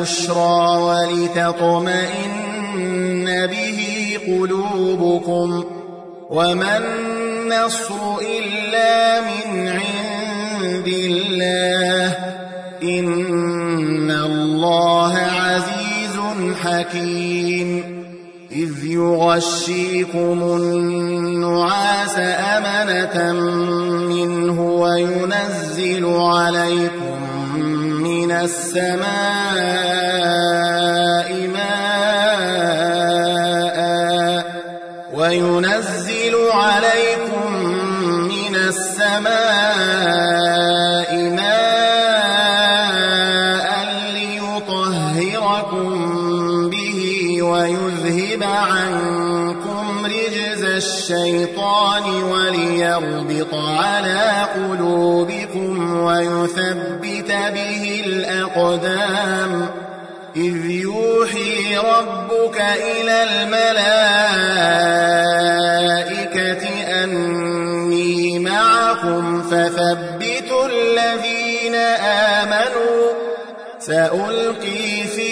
بشرى ولتطمئن به قلوبكم وما النصر إلا من عند الله إن الله عزيز حكيم إذ يغشيكم النعاس أمنة منه وينزل عليكم من السماء ماء وينزل عليكم من السماء ماء ليطهركم به ويذهب عنكم رجز الشيطان وليربط على قلوبكم ويثبت به الأقدام. إذ يوحي ربك إلى الملائكة أني معكم فثبتوا الذين آمنوا. سألقي في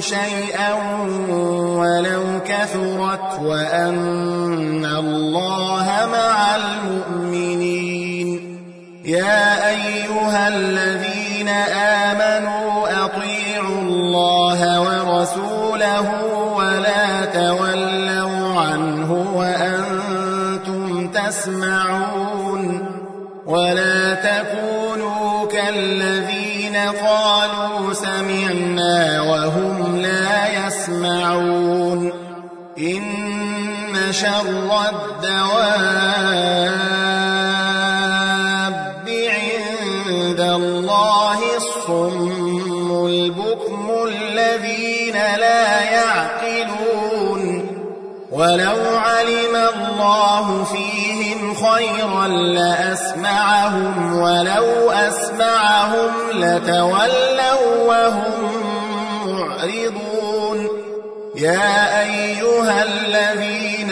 شيئا ولو كثرت وأن الله مع المؤمنين. يا أيها الذين آمنوا أطيعوا الله ورسوله ولا تولوا عنه وأنتم تسمعون. ولا تكونوا كالذين قالوا سمعنا وهم لا يسمعون. إن شر الدواب عند الله الصم البكم الذين لا يعقلون. ولو علم الله فيهم خيرا لأسمعهم ولو أسمعهم لتولوا وهم معرضون. يا أيها الذين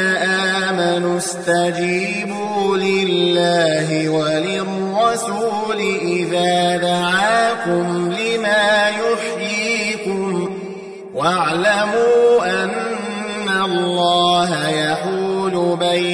آمنوا استجيبوا لله وللرسول إذا دعاكم لما يحييكم واعلموا أن الله يحول بين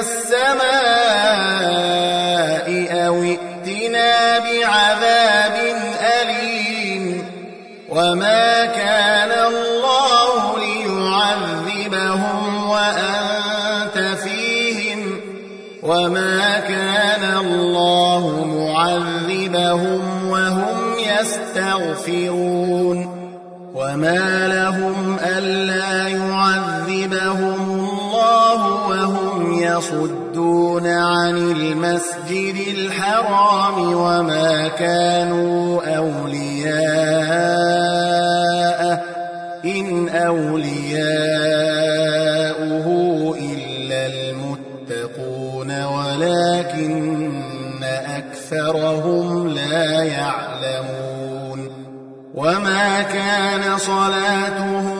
السماء أو ائتنا بعذاب أليم وما كان الله ليعذبهم وأنت فيهم وما كان الله معذبهم وهم يستغفرون وما لهم ألا يعذبهم يصدون عن المسجد الحرام وما كانوا أولياءه إن أولياؤه إلا المتقون ولكن أكثرهم لا يعلمون. وما كان صلاتهم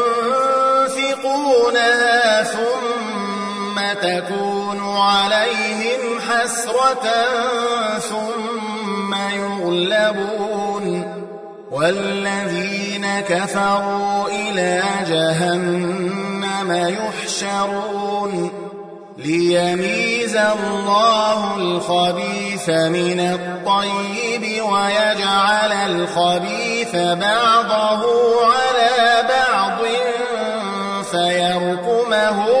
حسرة ثم يغلبون والذين كفروا إلى جهنم يحشرون ليميز الله الخبيث من الطيب ويجعل الخبيث بعضه على بعض فيركمه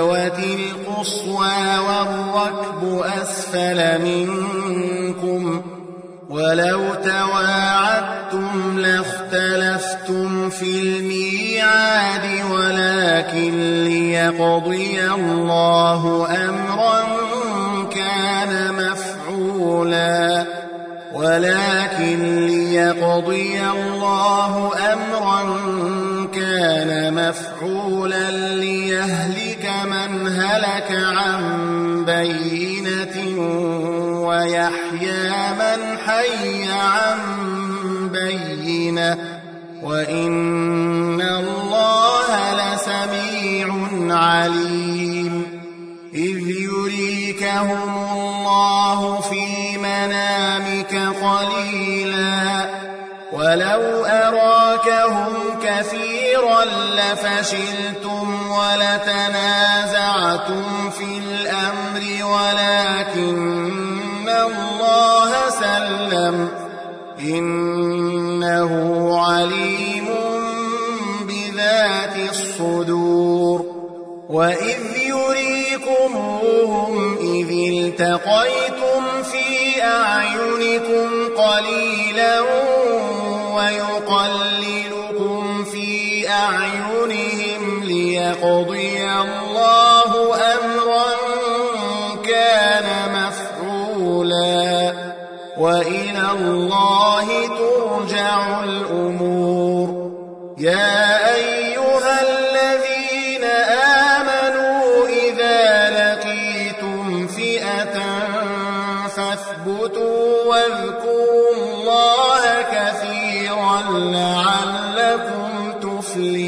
بالعدوة القصوى والركب أسفل منكم ولو تواعدتم لاختلفتم في الميعاد ولكن ليقضي الله أمرا كان مفعولا. ولكن ليقضي الله أمرا كان مفعولا ليهلك من هلك عن بينة ويحيى من حي عن بينة وإن الله لسميع عليم إذ يريكهم الله في منامك قليلا ولو أراكهم كثيرا لفشلتم ولتنازعتم في الأمر ولكن الله سلم. إنه عليم بذات الصدور. وإذ يريكموهم إذ التقيتم في أعينكم قليلا ويقللكم في أعينهم ليقضي الله أمرا كان مفعولا. وإلى الله ترجع الأمور. يا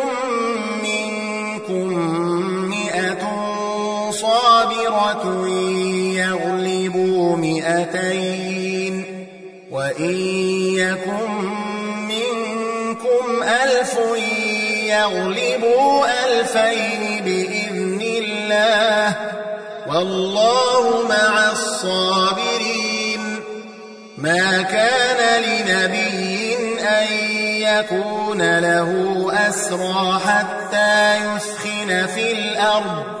مئتين وإن يكن منكم ألف يغلبوا ألفين بإذن الله والله مع الصابرين ما كان لنبي أن يكون له أسرى حتى يسخن في الأرض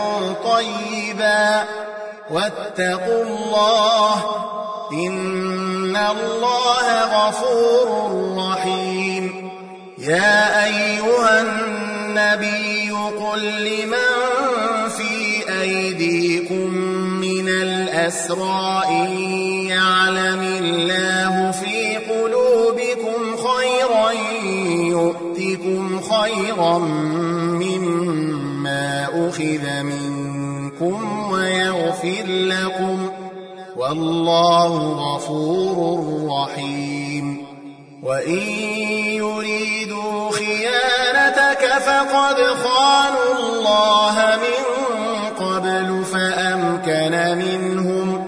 طيبا واتقوا الله إن الله غفور رحيم يا أيها النبي قل لمن في أيديكم من الأسرى إن يعلم الله في قلوبكم خيرا يؤتكم خيرا مما أخذ منكم ويغفر لكم والله غفور رحيم وإن يريدوا خيانتك فقد خانوا الله من قبل فأمكن منهم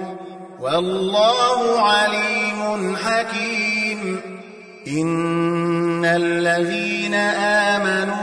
والله عليم حكيم إن الذين آمنوا